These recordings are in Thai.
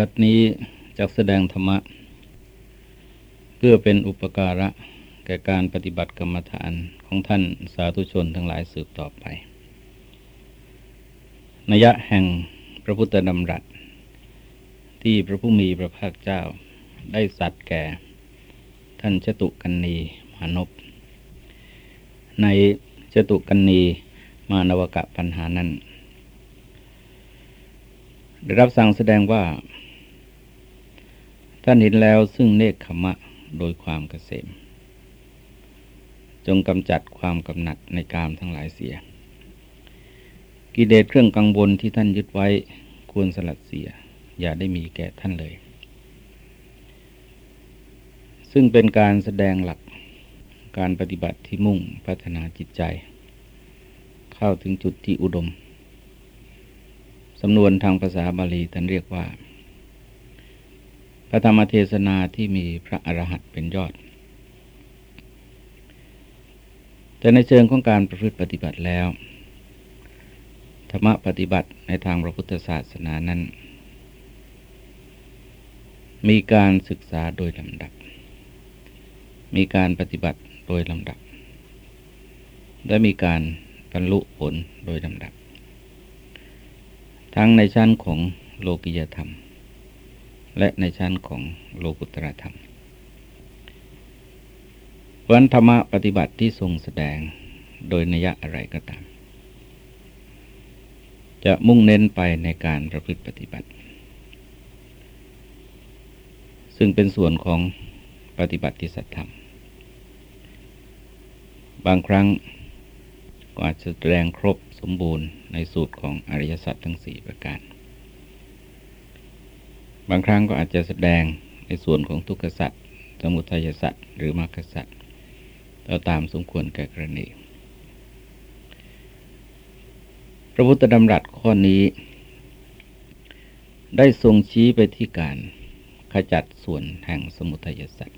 บัดนี้จักแสดงธรรมะ เพื่อเป็นอุปการะ แก่การปฏิบัติกรรมฐานของท่านสาธุชนทั้งหลายสืบต่อไปนยะแห่งพระพุทธดำรัส ที่พระผู้มีพระภาคเจ้าได้สัตว์แก่ ท่านชตุกันนีมานพในชตุกันนีมานวกะปัญหานั้นได้รับสั่งแสดงว่า ท่านเห็นแล้วซึ่งเนคขมะโดยความเกษม จงกำจัดความกำหนัดในกามทั้งหลายเสีย กิเลสเครื่องกังวลที่ท่านยึดไว้ควรสลัดเสีย อย่าได้มีแก่ท่านเลย ซึ่งเป็นการแสดงหลักการปฏิบัติที่มุ่งพัฒนาจิตใจ เข้าถึงจุดที่อุดม สำนวนทางภาษาบาลีท่านเรียกว่า พระธรรมเทศนาที่มีพระอรหันต์เป็นยอด แต่ในเชิงของการประพฤติปฏิบัติแล้ว ธรรมปฏิบัติในทางพระพุทธศาสนานั้น มีการศึกษาโดยลำดับ มีการปฏิบัติโดยลำดับ และมีการบรรลุผลโดยลำดับ ทั้งในชั้นของโลกิยธรรม และในชั้นของโลกุตรธรรมเพราะธรรมะปฏิบัติที่ทรงแสดงโดยนิยะอะไรก็ตาม จะมุ่งเน้นไปในการประพฤติปฏิบัติ ซึ่งเป็นส่วนของปฏิบัติที่สัตธรรม บางครั้งก็อาจจะแสดงครบสมบูรณ์ในสูตรของอริยสัจทั้งสี่ประการ บางครั้งก็อาจจะแสดงในส่วนของทุกขสัจสมุทัยสัจหรือมรรคสัจเราตามสมควรแก่กรณี พระพุทธดำรัสข้อนี้ ได้ทรงชี้ไปที่การขจัดส่วนแห่งสมุทัยสัจ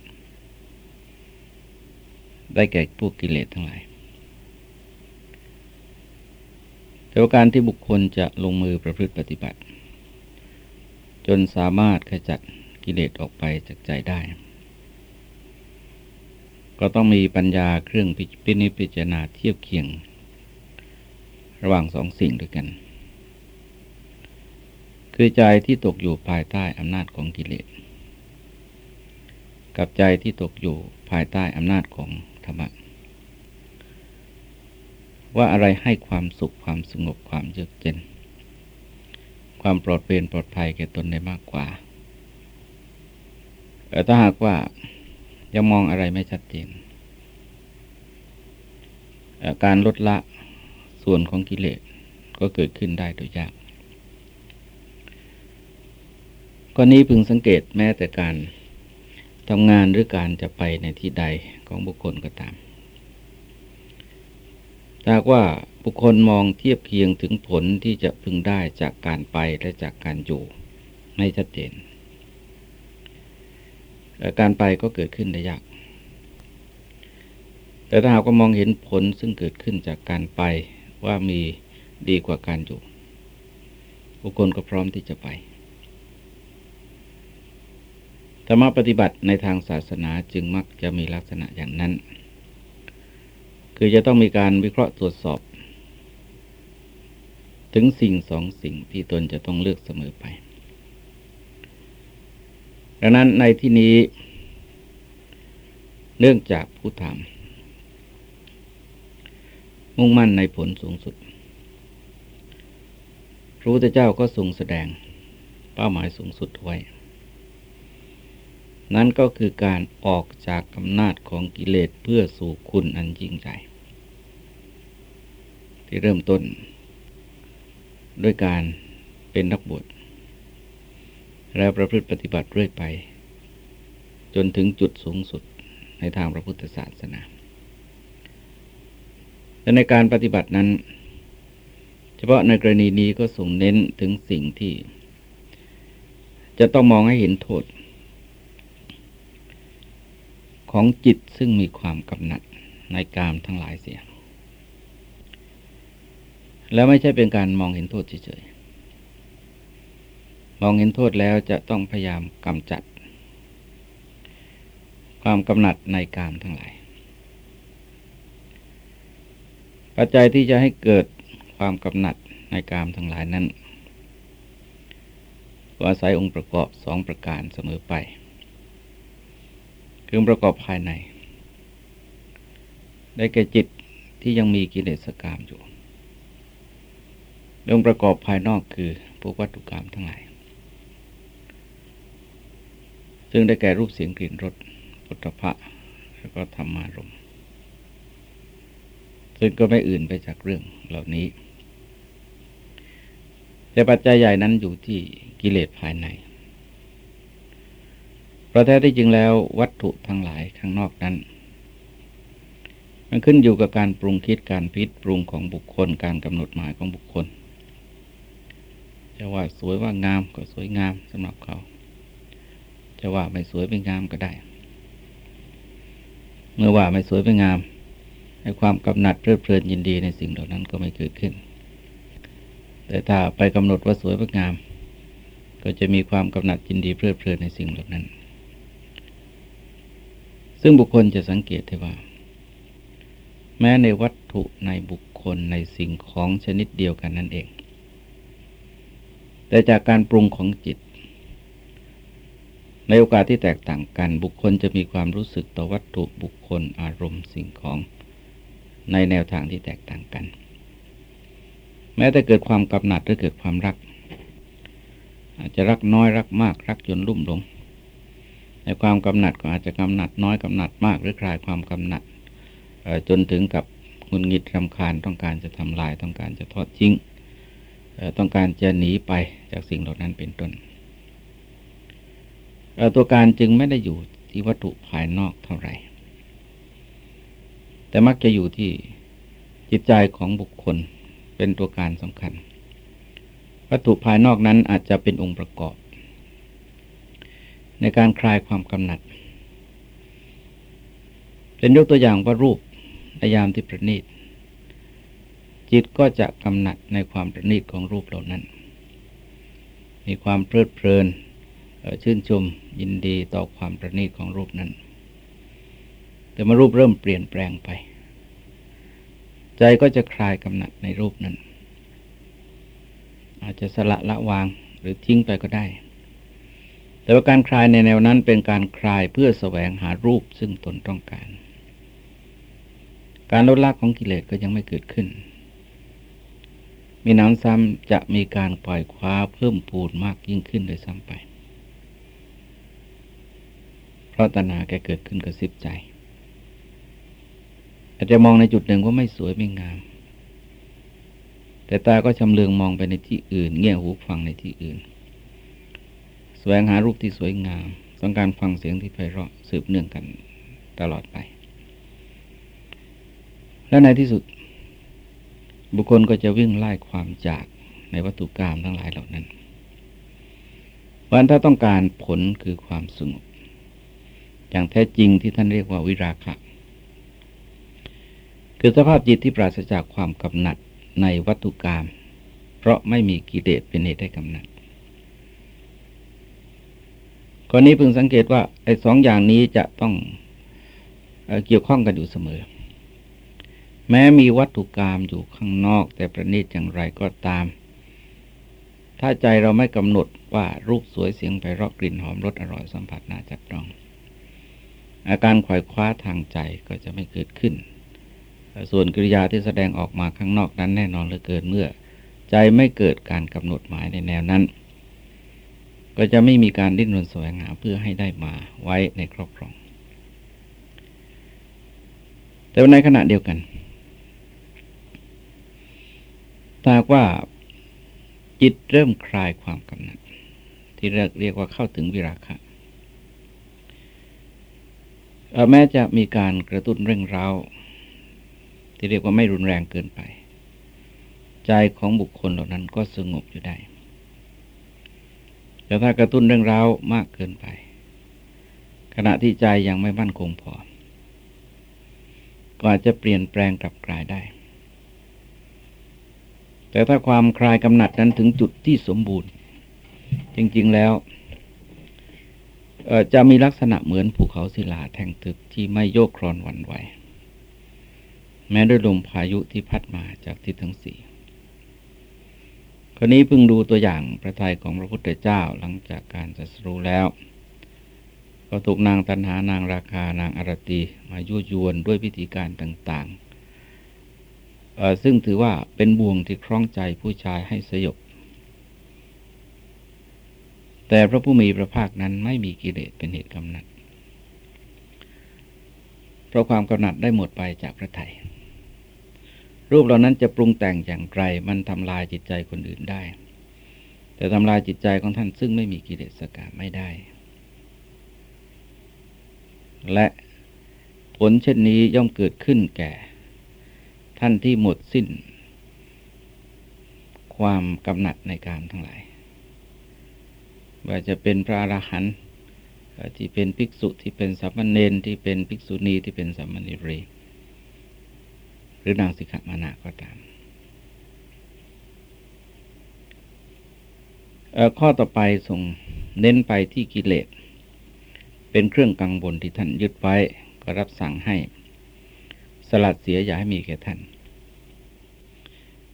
ได้แก่พวกกิเลสทั้งหลายแต่ว่าการที่บุคคลจะลงมือประพฤติปฏิบัติ จนสามารถขจัดกิเลสออกไปจากใจได้ ก็ต้องมีปัญญาเครื่องพินิจพิจารณาเทียบเคียง ระหว่างสองสิ่งด้วยกัน คือใจที่ตกอยู่ภายใต้อำนาจของกิเลส กับใจที่ตกอยู่ภายใต้อำนาจของธรรมะว่าอะไรให้ความสุขความสงบความเยือกเย็น ความปลอดเปลี่ยนปลอดภัยแก่ตนได้มากกว่าแต่ถ้าหากว่ายังมองอะไรไม่ชัดเจน การลดละส่วนของกิเลสก็เกิดขึ้นได้โดยยากก็นี้พึงสังเกตแม้แต่การทำงานหรือการจะไปในที่ใดของบุคคลก็ตามถ้าว่า บุคคลมองเทียบเคียงถึงผลที่จะพึงได้จากการไปและจากการอยู่ไม่ชัดเจน การไปก็เกิดขึ้นได้ยาก แต่ถ้าหากว่ามองเห็นผลซึ่งเกิดขึ้นจากการไปว่ามีดีกว่าการอยู่ บุคคลก็พร้อมที่จะไป ธรรมปฏิบัติในทางศาสนาจึงมักจะมีลักษณะอย่างนั้น คือจะต้องมีการวิเคราะห์ตรวจสอบ ถึงสิ่งสองสิ่งที่ตนจะต้องเลือกเสมอไป ดังนั้นในที่นี้ เนื่องจากผู้ทำมุ่งมั่นในผลสูงสุดพระพุทธเจ้าก็ทรงแสดงเป้าหมายสูงสุดไว้ นั่นก็คือการออกจากอำนาจของกิเลสเพื่อสู่คุณอันยิ่งใหญ่ที่เริ่มต้น ด้วยการเป็นนักบวชแล้วประพฤติปฏิบัติเรื่อยไป จนถึงจุดสูงสุดในทางพระพุทธศาสนาและในการปฏิบัตินั้น เฉพาะในกรณีนี้ก็ส่งเน้นถึงสิ่งที่ จะต้องมองให้เห็นโทษ ของจิตซึ่งมีความกำหนัดในกามทั้งหลายเสีย แล้วไม่ใช่เป็นการมองเห็นโทษเฉยๆ มองเห็นโทษแล้วจะต้องพยายามกำจัด ความกำหนัดในกามทั้งหลาย ปัจจัยที่จะให้เกิดความกำหนัดในกามทั้งหลายนั้นก็อาศัยองค์ประกอบสองประการเสมอไป คือประกอบภายใน ได้แก่จิตที่ยังมีกิเลสกรรมอยู่ องค์ประกอบภายนอกคือพวกวัตถุกรรมทั้งหลาย ซึ่งได้แก่รูปเสียงกลิ่นรสปุถะแล้วก็ธรรมารมซึ่งก็ไม่อื่นไปจากเรื่องเหล่านี้ แต่ปัจจัยใหญ่นั้นอยู่ที่กิเลสภายในเพราะแท้ที่จริงแล้ววัตถุทั้งหลายข้างนอกนั้นมันขึ้นอยู่กับการปรุงคิดการพิจปรุงของบุคคลการกำหนดหมายของบุคคล จะว่าสวยว่างามก็สวยงามสำหรับเขา จะว่าไม่สวยไม่งามก็ได้ เมื่อว่าไม่สวยไม่งามให้ความกำหนัดเพลิดเพลินยินดีในสิ่งเหล่านั้นก็ไม่เกิดขึ้น แต่ถ้าไปกำหนดว่าสวยว่างาม ก็จะมีความกำหนัดยินดีเพลิดเพลินในสิ่งเหล่านั้น ซึ่งบุคคลจะสังเกตได้ว่า แม้ในวัตถุในบุคคลในสิ่งของชนิดเดียวกันนั่นเอง แต่จากการปรุงของจิต ในโอกาสที่แตกต่างกัน บุคคลจะมีความรู้สึกต่อวัตถุบุคคลอารมณ์สิ่งของในแนวทางที่แตกต่างกัน แม้แต่เกิดความกำหนัดหรือเกิดความรัก อาจจะรักน้อยรักมากรักจนลุ่มหลงในความกำหนัดก็อาจจะกำหนัดน้อยกำหนัดมาก หรือคลายความกำหนัดจนถึงกับงุนงิดรำคาญต้องการจะทำลายต้องการจะทอดทิ้ง ต้องการจะหนีไปจากสิ่งเหล่านั้นเป็นต้นตัวการจึงไม่ได้อยู่ที่วัตถุภายนอกเท่าไหร่ แต่มักจะอยู่ที่จิตใจของบุคคลเป็นตัวการสำคัญ วัตถุภายนอกนั้นอาจจะเป็นองค์ประกอบ ในการคลายความกำหนัด เป็นยกตัวอย่างว่ารูปในยามที่ประณีต จิตก็จะกำหนัดในความประณีตของรูปเหล่านั้น มีความเพลิดเพลินชื่นชมยินดีต่อความประณีตของรูปนั้น แต่มารูปเริ่มเปลี่ยนแปลงไป ใจก็จะคลายกำหนัดในรูปนั้น อาจจะสละละวางหรือทิ้งไปก็ได้ แต่ว่าการคลายในแนวนั้นเป็นการคลายเพื่อแสวงหารูปซึ่งตนต้องการ การลดละของกิเลสก็ยังไม่เกิดขึ้น มีน้ำซ้ำจะมีการปล่อยคว้าเพิ่มปูนมากยิ่งขึ้นโดยซ้ำไป เพราะตนาแกเกิดขึ้นกับสิบใจ อาจจะมองในจุดหนึ่งว่าไม่สวยไม่งาม แต่ตาก็ชำเลืองมองไปในที่อื่น เงี่ยหูฟังในที่อื่น แสวงหารูปที่สวยงาม ต้องการฟังเสียงที่ไพเราะสืบเนื่องกันตลอดไป และในที่สุด บุคคลก็จะวิ่งไล่ความจากในวัตถุกรรมทั้งหลายเหล่านั้นวันถ้าต้องการผลคือความสงบ อย่างแท้จริงที่ท่านเรียกว่าวิราคะ คือสภาพจิตที่ปราศจากความกำหนัดในวัตถุกรรมเพราะไม่มีกิเลสเป็นเหตุให้กำหนัดกรณีพึงสังเกตว่าไอ้สองอย่างนี้จะต้องเกี่ยวข้องกันอยู่เสมอ แม้มีวัตถุกรรมอยู่ข้างนอก แต่ประณีตอย่างไรก็ตาม ถ้าใจเราไม่กำหนดว่ารูปสวยเสียงไพเราะกลิ่นหอมรสอร่อยสัมผัสน่าจับต้อง อาการขวายคว้าทางใจก็จะไม่เกิดขึ้น ส่วนกิริยาที่แสดงออกมาข้างนอกนั้นแน่นอนเหลือเกินเมื่อ ใจไม่เกิดการกำหนดหมายในแนวนั้น ก็จะไม่มีการดิ้นรนแสวงหาเพื่อให้ได้มาไว้ในครอบครอง แต่ในขณะเดียวกัน ถ้าว่าจิตเริ่มคลายความกำหนัดที่เรียกเรียกว่าเข้าถึงวิราคะแม้จะมีการกระตุ้นเร่งร้าที่เรียกว่าไม่รุนแรงเกินไป ใจของบุคคลเหล่านั้นก็สงบอยู่ได้ แต่ถ้ากระตุ้นเร่งร้ามากเกินไป ขณะที่ใจยังไม่มั่นคงพอ ก็อาจจะเปลี่ยนแปลงกลับกลายได้ แต่ถ้าความคลายกำหนัดนั้นถึงจุดที่สมบูรณ์ จริงๆแล้วจะมีลักษณะเหมือนภูเขาศิลาแท่งตึกที่ไม่โยกคลอนวันไหว แม้ด้วยลมพายุที่พัดมาจากทิศทั้งสี่ครนี้เพิ่งดูตัวอย่างพระทัยของพระพุทธเจ้าหลังจากการจัสรู้แล้ว ก็ถูกนางตันหานางราคานางอารตีมายุยวนด้วยวิธีการต่างๆ ซึ่งถือว่าเป็นบ่วงที่คล้องใจผู้ชายให้สยบ แต่พระผู้มีพระภาคนั้นไม่มีกิเลสเป็นเหตุกำนัด เพราะความกำหนัดได้หมดไปจากพระไทยรูปเหล่านั้นจะปรุงแต่งอย่างไรมันทำลายจิตใจคนอื่นได้ แต่ทำลายจิตใจของท่านซึ่งไม่มีกิเลสสกาไม่ได้ และผลเช่นนี้ย่อมเกิดขึ้นแก่ ท่านที่หมดสิ้น ความกำหนัดในการทั้งหลาย ว่าจะเป็นพระอรหันต์ที่เป็นภิกษุที่เป็นสามเณรที่เป็นภิกษุณีที่เป็นสามเณรีหรือนางสิกขามานาก็ตามข้อต่อไปส่งเน้นไปที่กิเลส เป็นเครื่องกังวลที่ท่านยึดไว้ ก็รับสั่งให้ สลัดเสียอย่าให้มีแก่ท่าน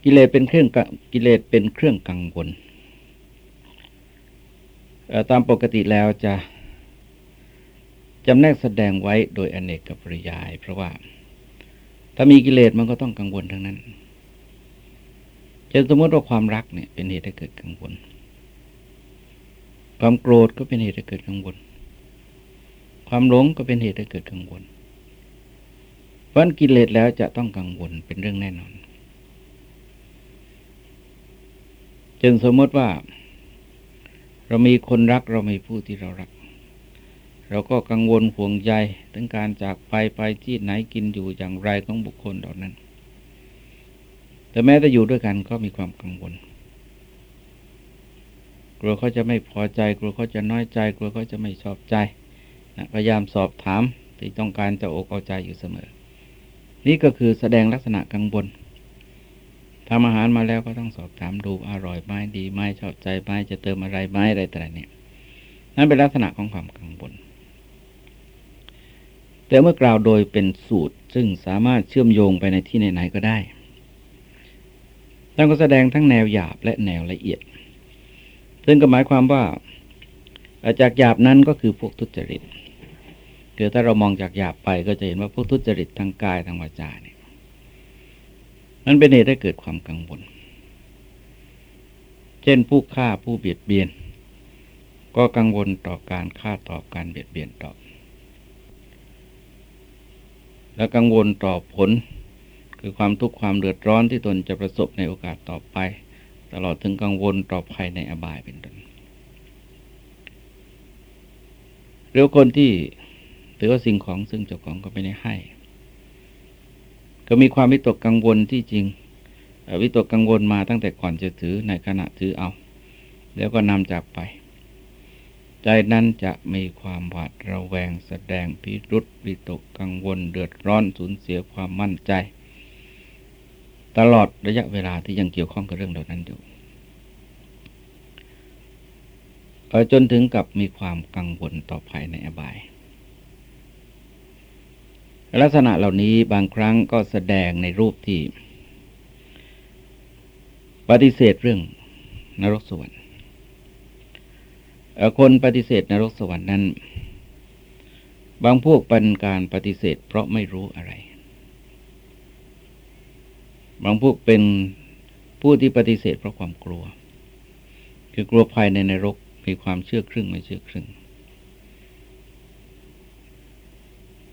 กิเลสเป็นเครื่องกิเลสเป็นเครื่องกังวลตามปกติแล้วจะจำแนกแสดงไว้โดยอเนกกับปริยาย เพราะว่าถ้ามีกิเลสมันก็ต้องกังวลทั้งนั้นจะสมมติว่าความรักเนี่ยเป็นเหตุให้เกิดกังวล ความโกรธก็เป็นเหตุให้เกิดกังวล ความหลงก็เป็นเหตุให้เกิดกังวล เพราะกิเลสแล้วจะต้องกังวลเป็นเรื่องแน่นอน จนสมมติว่า เรามีคนรักเรามีผู้ที่เรารัก เราก็กังวลห่วงใยถึงการจากไปไปที่ไหนกินอยู่อย่างไรของบุคคลเหล่านั้น แต่แม้จะอยู่ด้วยกันก็มีความกังวล กลัวเขาจะไม่พอใจ กลัวเขาจะน้อยใจ กลัวเขาจะไม่ชอบใจนะพยายามสอบถามที่ต้องการจะอกเอาใจอยู่เสมอ นี่ก็คือแสดงลักษณะกังวล ทำอาหารมาแล้วก็ต้องสอบถามดูอร่อยไหมดีไหมชอบใจไหมจะเติมอะไรไหมอะไรแต่เนี่ยนั่นเป็นลักษณะของความกังวลแต่เมื่อกล่าวโดยเป็นสูตรซึ่งสามารถเชื่อมโยงไปในที่ไหนๆก็ได้ท่านก็แสดงทั้งแนวหยาบและแนวละเอียด ซึ่งก็หมายความว่าจากหยาบนั้นก็คือพวกทุจริตคือถ้าเรามองจากหยาบไปก็จะเห็นว่าพวกทุจริตทางกายทางวาจาเนี่ย นั้นเป็นเหตุให้เกิดความกังวล เช่นผู้ฆ่าผู้เบียดเบียน ก็กังวลต่อการฆ่าต่อการเบียดเบียนต่อ และกังวลต่อผลคือความทุกข์ความเดือดร้อนที่ตนจะประสบในโอกาสต่อไป ตลอดถึงกังวลต่อภัยในอบายเป็นต้นหรือคนที่ถือว่าสิ่งของซึ่งเจ้าของก็ไม่ได้ให้ ก็มีความวิตกกังวลที่จริงวิตกกังวลมาตั้งแต่ก่อนจะถือในขณะถือเอา แล้วก็นำจากไป ใจนั้นจะมีความหวาดระแวงแสดงพิรุษวิตกกังวล เดือดร้อนสูญเสียความมั่นใจ ตลอดระยะเวลาที่ยังเกี่ยวข้องกับเรื่องเหล่านั้นอยู่จนถึงกับมีความกังวลต่อภัยในอบาย ลักษณะเหล่านี้บางครั้งก็แสดงในรูปที่ ปฏิเสธเรื่องนรกสวรรค์คนปฏิเสธนรกสวรรค์นั้น บางพวกเป็นการปฏิเสธ เพราะไม่รู้อะไร บางพวกเป็นผู้ที่ปฏิเสธเพราะความกลัว คือกลัวภายในนรกมีความเชื่อครึ่งไม่เชื่อครึ่ง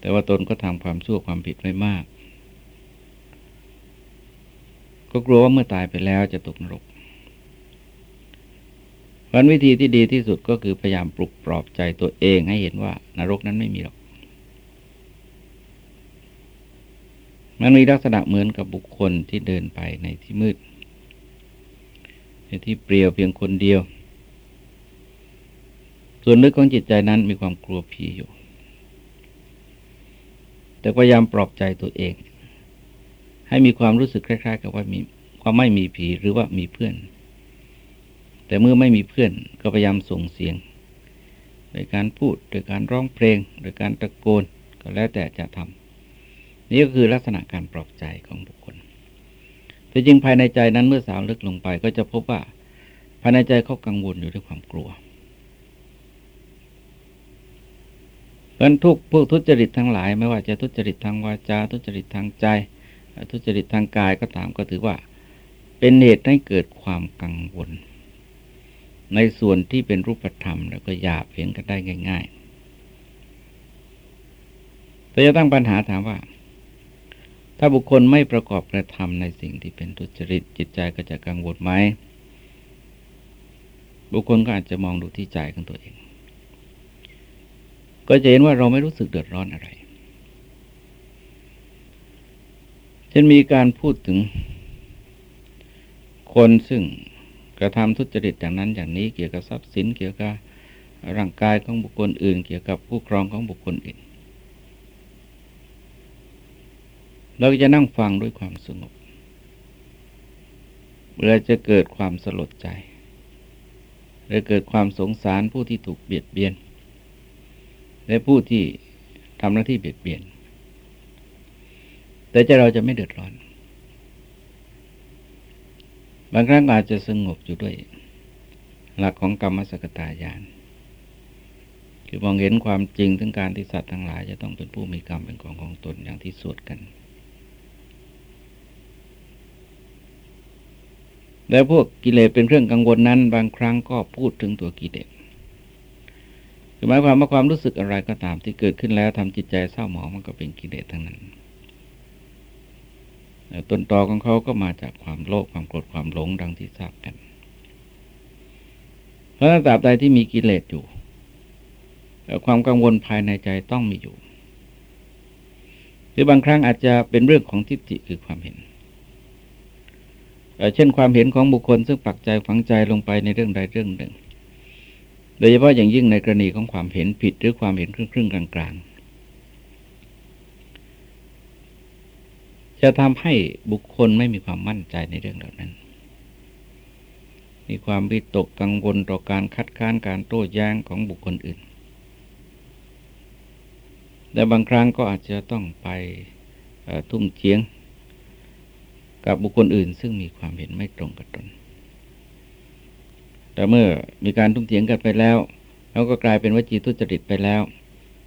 แต่ว่าตนก็ทำความชั่วความผิดไว้มาก ก็กลัวว่าเมื่อตายไปแล้วจะตกนรกวันวิธีที่ดีที่สุดก็คือพยายามปลุกปลอบใจตัวเองให้เห็นว่านรกนั้นไม่มีหรอก มันมีลักษณะเหมือนกับบุคคลที่เดินไปในที่มืด ในที่เปลี่ยวเพียงคนเดียว ส่วนลึกของจิตใจนั้นมีความกลัวผีอยู่ แต่พยายามปลอบใจตัวเอง ให้มีความรู้สึกคล้าย ๆ กับว่ามีความไม่มีผีหรือว่ามีเพื่อน แต่เมื่อไม่มีเพื่อนก็พยายามส่งเสียงโดยการพูดโดยการร้องเพลงโดยการตะโกนก็แล้วแต่จะทำนี่ก็คือลักษณะการปลอบใจของบุคคล แต่จริงภายในใจนั้นเมื่อสาวลึกลงไป ก็จะพบว่าภายในใจเขากังวลอยู่ด้วยความกลัว เพราะทุกพวกทุจริตทั้งหลาย ไม่ว่าจะทุจริตทางวาจา ทุจริตทางใจ ทุจริตทางกายก็ตามก็ถือว่า เป็นเหตุให้เกิดความกังวล ในส่วนที่เป็นรูปธรรม แล้วก็หยาบเห็นกันได้ง่าย ๆ แต่จะตั้งปัญหาถามว่า ถ้าบุคคลไม่ประกอบกระทำในสิ่งที่เป็นทุจริตจิตใจก็จะกังวลไหมบุคคลก็อาจจะมองดูที่ใจของตัวเอง ก็จะเห็นว่าเราไม่รู้สึกเดือดร้อนอะไรเช่นมีการพูดถึงคนซึ่งกระทำทุจริตอย่างนั้นอย่างนี้เกี่ยวกับทรัพย์สิน เกี่ยวกับร่างกายของบุคคลอื่น เกี่ยวกับผู้ครองของบุคคลอื่น เราจะนั่งฟังด้วยความสงบเมื่อจะเกิดความสลดใจหรือเกิดความสงสารผู้ที่ถูกเบียดเบียน และผู้ที่ทำหน้าที่เบียดเบียน แต่ใจเราจะไม่เดือดร้อน บางครั้งอาจจะสงบอยู่ด้วย หลักของกรรมสกตายาน คือมองเห็นความจริงถึงการที่สัตว์ทั้งหลาย จะต้องเป็นผู้มีกรรมเป็นของของตนอย่างที่สวดกัน และพวกกิเลสเป็นเครื่องกังวลนั้น บางครั้งก็พูดถึงตัวกิเลส คือหมายความว่าความรู้สึกอะไรก็ตามที่เกิดขึ้นแล้วทำจิตใจเศร้าหมองมันก็เป็นกิเลสทั้งนั้นต้นตอของเขาก็มาจากความโลภความโกรธความหลงดังที่ทราบกัน เพราะตราบใดที่มีกิเลสอยู่ความกังวลภายในใจต้องมีอยู่ หรือบางครั้งอาจจะเป็นเรื่องของทิฏฐิคือความเห็น เช่นความเห็นของบุคคลซึ่งปักใจฝังใจลงไปในเรื่องใดเรื่องหนึ่ง โดยเฉพาะอย่างยิ่งในกรณีของความเห็นผิดหรือความเห็นครึ่งครึ่งกลางกลางจะทำให้บุคคลไม่มีความมั่นใจในเรื่องเหล่านั้น มีความวิตกกังวลต่อการคัดค้านการโต้แย้งของบุคคลอื่น และบางครั้งก็อาจจะต้องไปทุ่มเทียงกับบุคคลอื่นซึ่งมีความเห็นไม่ตรงกับตน แต่เมื่อมีการทุ่มเถียงกันไปแล้วแล้วก็กลายเป็นวจีทุจริตไปแล้ว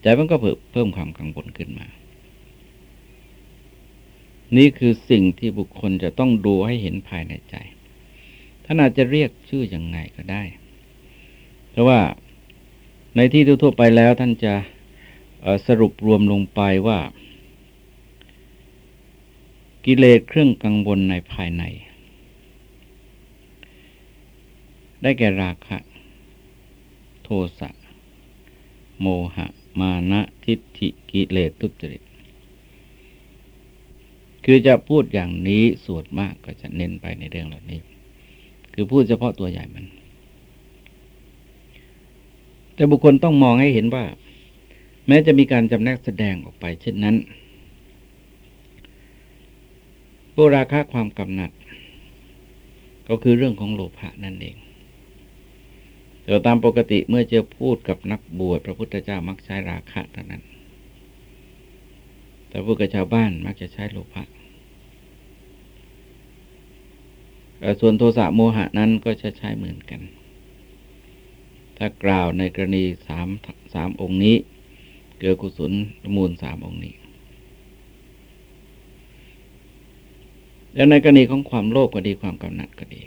ใจมันก็เพิ่มความกังวลขึ้นมา นี่คือสิ่งที่บุคคลจะต้องดูให้เห็นภายในใจท่านอาจจะเรียกชื่ออยังไงก็ได้ เพราะว่าในที่ทั่วไปแล้วท่านจะสรุปรวมลงไปว่า กิเลสเครื่องกังวลในภายใน ได้แก่ราคะ โทสะ โมหะ มานะทิฏฐิกิเลสทุจริต คือจะพูดอย่างนี้ส่วนมากก็จะเน้นไปในเรื่องเหล่านี้ คือพูดเฉพาะตัวใหญ่มัน แต่บุคคลต้องมองให้เห็นว่า แม้จะมีการจำแนกแสดงออกไปเช่นนั้นพวกราคะความกำหนัด ก็คือเรื่องของโลภะนั่นเอง แต่ตามปกติเมื่อจะพูดกับนักบวชพระพุทธเจ้ามักใช้ราคะเท่านั้น แต่พูดกับชาวบ้านมักจะใช้โลภะส่วนโทสะโมหะนั้นก็จะใช้เหมือนกัน ถ้ากล่าวในกรณีสามสามองค์นี้ เกิดกุศลมูลสามองค์นี้ แล้วในกรณีของความโลภก็ดีความกำหนัดก็ดี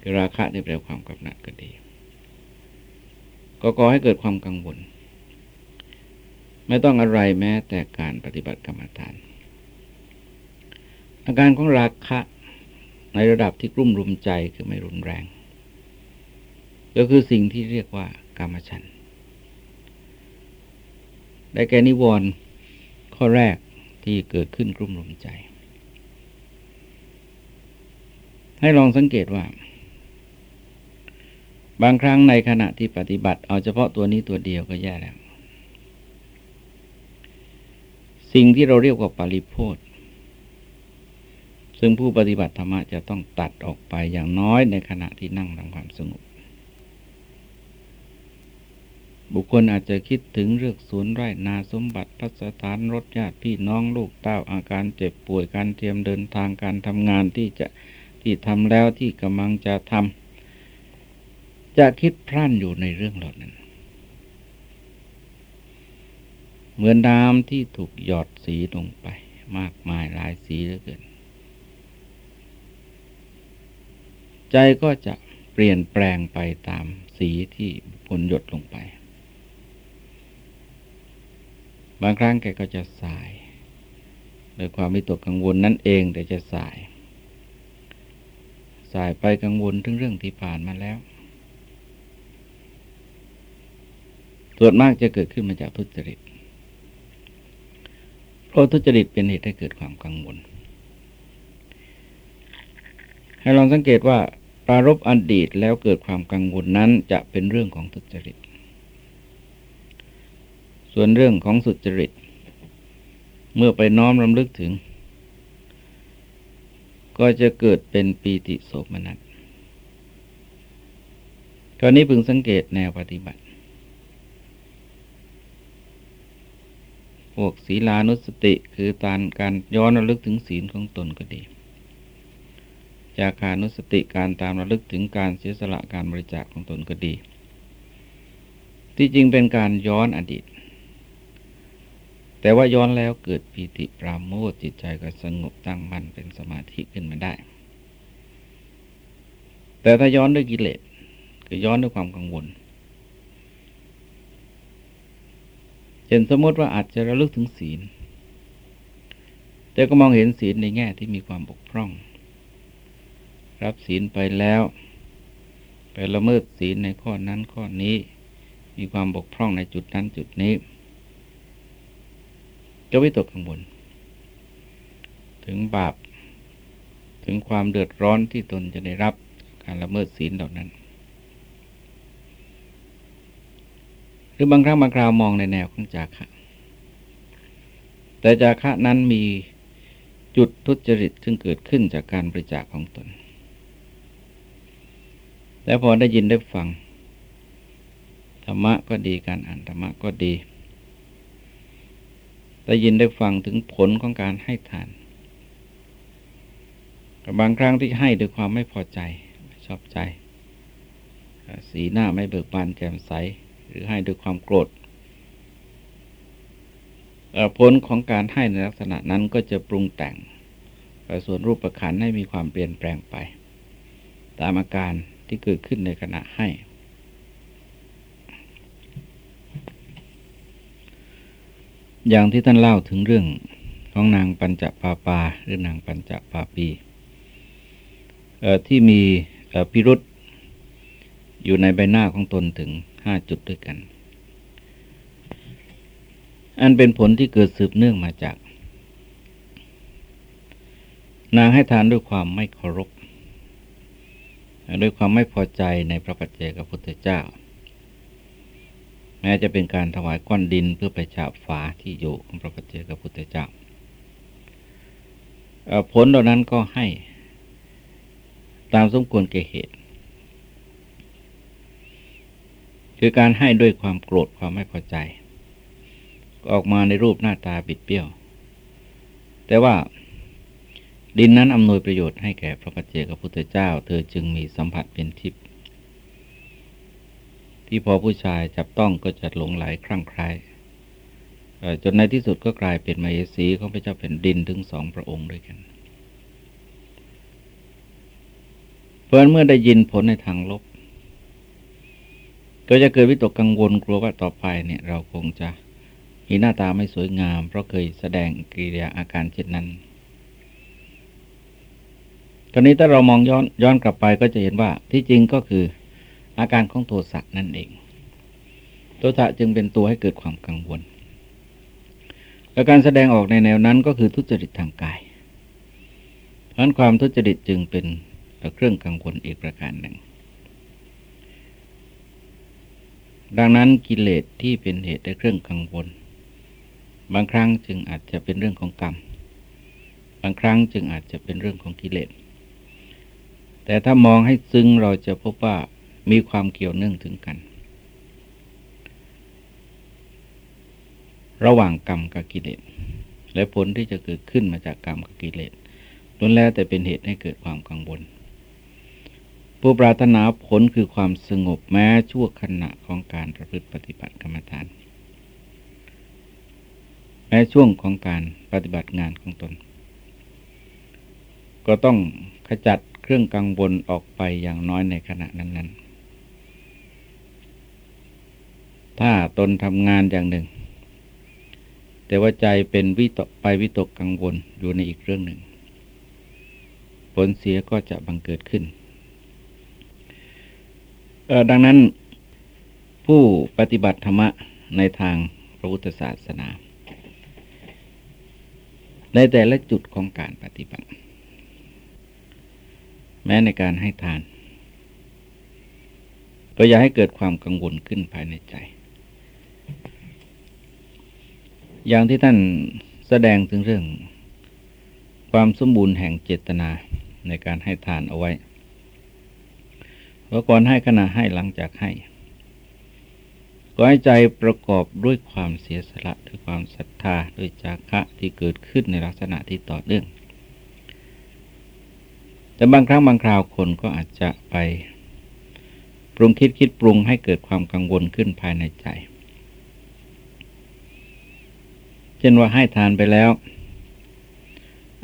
คือราคะนี่แปลความกำหนัดก็ดี ก็ก่อให้เกิดความกังวล ไม่ต้องอะไรแม้แต่การปฏิบัติกรรมฐาน อาการของราคะในระดับที่กลุ่มรุมใจคือไม่รุนแรง ก็คือสิ่งที่เรียกว่ากรรมฉันได้แก่นิวรณ์ข้อแรกที่เกิดขึ้นกลุ่มรุมใจ ให้ลองสังเกตว่า บางครั้งในขณะที่ปฏิบัติ เอาเฉพาะตัวนี้ตัวเดียวก็แย่แล้ว สิ่งที่เราเรียกว่าปริโพธซึ่งผู้ปฏิบัติธรรมะจะต้องตัดออกไปอย่างน้อยในขณะที่นั่งทำความสงบ บุคคลอาจจะคิดถึงเรื่องสวนไร่นาสมบัติพัสถานรถญาติพี่น้องลูกเต้าอาการเจ็บป่วยการเตรียมเดินทางการทำงานที่จะที่ทำแล้วที่กำลังจะทำ จะคิดพร่านอยู่ในเรื่องเหล่านั้น เหมือนน้ำที่ถูกหยอดสีลงไป มากมายหลายสีเหลือเกิน ใจก็จะเปลี่ยนแปลงไปตามสีที่ผลหยดลงไป บางครั้งแกก็จะสายโดยความม่ตกกังวลนั่นเองแต่จะสาย สายไปกังวลถึงเรื่องที่ผ่านมาแล้ว ส่วนมากจะเกิดขึ้นมาจากทุจริตเพราะทุจริตเป็นเหตุให้เกิดความกังวล ให้ลองสังเกตว่าปารบอดีตแล้วเกิดความกังวลนั้นจะเป็นเรื่องของสุจริต ส่วนเรื่องของสุจริต เมื่อไปน้อมรำลึกถึง ก็จะเกิดเป็นปีติโสมนัสกรณีพึงสังเกตแนวปฏิบัติ พวกศีลานุสติคือการการย้อนระลึกถึงศีลของตนก็ดี จากานุสติการตามระลึกถึงการเสียสละการบริจาคของตนก็ดี ที่จริงเป็นการย้อนอดีต แต่ว่าย้อนแล้วเกิดปีติปราโมทจิตใจก็สงบตั้งมั่นเป็นสมาธิขึ้นมาได้ แต่ถ้าย้อนด้วยกิเลสคือย้อนด้วยความกังวล เช่นสมมติว่าอาจจะระลึกถึงศีล แต่ก็มองเห็นศีลในแง่ที่มีความบกพร่อง รับศีลไปแล้ว ไปละเมิดศีลในข้อนั้นข้อนี้ มีความบกพร่องในจุดนั้นจุดนี้ก็วิตกกังวลถึงบาป ถึงความเดือดร้อนที่ตนจะได้รับการละเมิดศีลเหล่านั้น รือบางครั้งบางคราวมองในแนวของจาคะ แต่จาคะนั้นมีจุดทุจริตซึ่งเกิดขึ้นจากการบริจาคของตนแล้วพอได้ยินได้ฟัง ธรรมะก็ดีการอ่านธรรมะก็ดี ได้ยินได้ฟังถึงผลของการให้ทานบางครั้งที่ให้ด้วยความไม่พอใจชอบใจ สีหน้าไม่เบิกบานแจ่มใส หรือให้ด้วยความโกรธผลของการให้ในลักษณะนั้นก็จะปรุงแต่งส่วนรูปประคันให้มีความเปลี่ยนแปลงไป ตามอาการที่เกิดขึ้นในขณะให้ อย่างที่ท่านเล่าถึงเรื่องของนางปัญจปาปาหรือนางปัญจปาปีที่มีพิรุษอยู่ในใบหน้าของตนถึง ห้าจุดด้วยกัน อันเป็นผลที่เกิดสืบเนื่องมาจาก นางให้ทานด้วยความไม่เคารพด้วยความไม่พอใจในพระปัจเจกพุทธเจ้า แม้จะเป็นการถวายก้อนดินเพื่อไปฉาบฝาที่อยู่ของพระปัจเจกพุทธเจ้าผลเหล่านั้นก็ให้ตามสมควรเกเหตุ คือการให้ด้วยความโกรธความไม่พอใจออกมาในรูปหน้าตาบิดเบี้ยว แต่ว่าดินนั้นอำนวยประโยชน์ให้แก่พระปัจเจกพุทธเจ้า เธอจึงมีสัมผัสเป็นทิพย์ที่พอผู้ชายจับต้องก็จะหลงไหลคลั่งไคล้จนในที่สุดก็กลายเป็นมาเอสีของพระเจ้าแผ่นดินถึงสองพระองค์ด้วยกัน เพราะเมื่อได้ยินผลในทางลบ ก็จะเกิดวิตกกังวลกลัวว่าต่อไปเนี่ยเราคงจะมีหน้าตาไม่สวยงาม เพราะเคยแสดงกิริยาอาการเช่นนั้นตอนนี้ถ้าเรามองย้อนย้อนกลับไปก็จะเห็นว่าที่จริงก็คืออาการของโทสะนั่นเอง โทสะจึงเป็นตัวให้เกิดความกังวลและการแสดงออกในแนวนั้นก็คือทุจริตทางกายเพราะนั้นความทุจริตจึงเป็นเครื่องกังวลอีกประการหนึ่ง ดังนั้นกิเลสที่เป็นเหตุในเครื่องกังวล บางครั้งจึงอาจจะเป็นเรื่องของกรรม บางครั้งจึงอาจจะเป็นเรื่องของกิเลส แต่ถ้ามองให้ซึ้งเราจะพบว่ามีความเกี่ยวเนื่องถึงกัน ระหว่างกรรมกับกิเลส และผลที่จะเกิดขึ้นมาจากกรรมกับกิเลสล้วนแล้วแต่เป็นเหตุให้เกิดความกังวล ผู้ปรารถนาผลคือความสงบแม้ชั่วขณะของการประพฤติปฏิบัติกรรมฐาน แม้ช่วงของการปฏิบัติงานของตน ก็ต้องขจัดเครื่องกังวลออกไปอย่างน้อยในขณะนั้น ๆ ถ้าตนทำงานอย่างหนึ่ง แต่ว่าใจเป็นวิตกไปวิตกกังวลอยู่ในอีกเรื่องหนึ่ง ผลเสียก็จะบังเกิดขึ้น ดังนั้นผู้ปฏิบัติธรรมะในทางพระพุทธศาสนา ในแต่ละจุดของการปฏิบัติ แม้ในการให้ทาน ก็อย่าให้เกิดความกังวลขึ้นภายในใจ อย่างที่ท่านแสดงถึงเรื่อง ความสมบูรณ์แห่งเจตนาในการให้ทานเอาไว้ ว่าก่อนให้ขณะให้หลังจากให้ก็ให้ใจประกอบด้วยความเสียสละด้วยความศรัทธาด้วยจาคะที่เกิดขึ้นในลักษณะที่ต่อเนื่อง แต่บางครั้งบางคราวคนก็อาจจะไปปรุงคิดคิดปรุงให้เกิดความกังวลขึ้นภายในใจ เช่นว่าให้ทานไปแล้ว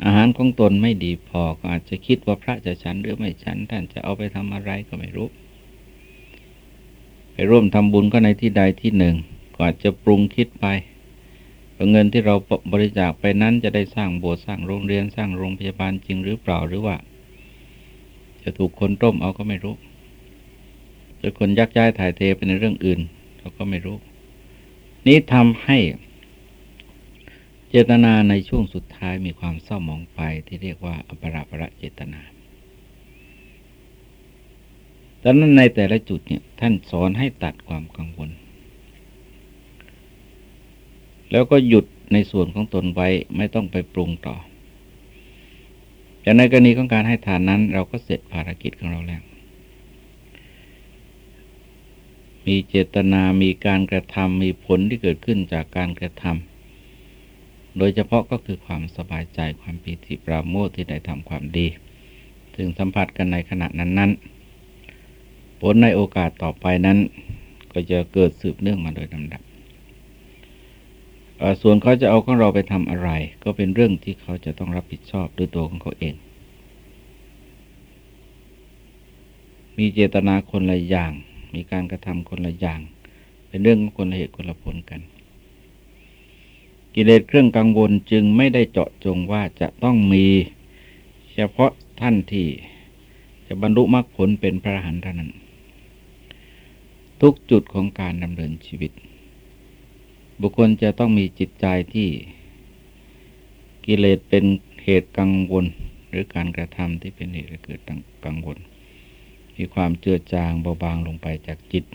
อาหารของตนไม่ดีพอก็อาจจะคิดว่าพระจะฉันหรือไม่ฉัน ท่านจะเอาไปทำอะไรก็ไม่รู้ ไปร่วมทำบุญก็ในที่ใดที่หนึ่ง ก็อาจจะปรุงคิดไปเงินที่เราบริจาคไปนั้นจะได้สร้างโบสถ์สร้างโรงเรียนสร้างโรงพยาบาลจริงหรือเปล่าหรือว่า จะถูกคนต้มเอาก็ไม่รู้ จะคนยักย้ายถ่ายเทไปในเรื่องอื่น เราก็ไม่รู้ นี้ทำให้ ตนาในช่วงสุดท้ายมีความเศร้าหมองไปที่เรียกว่าอปราประเจตนาดังนั้นในแต่ละจุดเนี่ยท่านสอนให้ตัดความกังวล แล้วก็หยุดในส่วนของตนไว้ไม่ต้องไปปรุงต่อ จากในกรณีของการให้ทานนั้น เราก็เสร็จภารกิจของเราแล้ว มีเจตนา มีการกระทำมีผลที่เกิดขึ้นจากการกระทำ โดยเฉพาะก็คือความสบายใจความปีติปราโมทที่ได้ทำความดีถึงสัมผัสกันในขณะนั้น ๆ ผลในโอกาสต่อไปนั้น ก็จะเกิดสืบเนื่องมาโดยลำดับส่วนเขาจะเอาของเราไปทำอะไร ก็เป็นเรื่องที่เขาจะต้องรับผิดชอบด้วยตัวของเขาเอง มีเจตนาคนละอย่าง มีการกระทำคนละอย่าง เป็นเรื่องของคนละเหตุคนละผลกัน กิเลสเครื่องกังวลจึงไม่ได้เจาะจงว่าจะต้องมี เฉพาะท่านที่จะบรรลุมรรคผลเป็นพระอรหันต์เท่านั้น ทุกจุดของการดำเนินชีวิต บุคคลจะต้องมีจิตใจที่กิเลสเป็นเหตุกังวล หรือการกระทำที่เป็นเหตุให้เกิดกังวล มีความเจือจางเบาบางลงไปจากจิต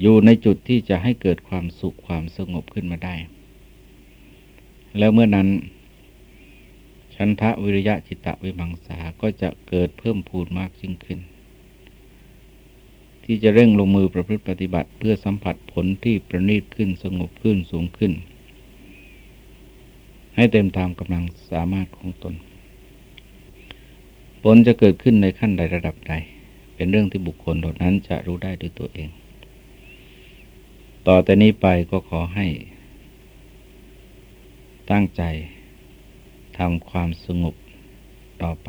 อยู่ในจุดที่จะให้เกิดความสุขความสงบขึ้นมาได้ แล้วเมื่อนั้น ชันทะวิริยะจิตตะวิมังสาก็จะเกิดเพิ่มพูนมากยิ่งขึ้น ที่จะเร่งลงมือประพฤติปฏิบัติ เพื่อสัมผัสผลที่ประณีตขึ้นสงบขึ้นสูงขึ้น ให้เต็มตามกำลังสามารถของตน ผลจะเกิดขึ้นในขั้นใดระดับใด เป็นเรื่องที่บุคคลเหล่านั้นจะรู้ได้ด้วยตัวเอง ต่อแต่นี้ไปก็ขอให้ ตั้งใจทำความสงบต่อไป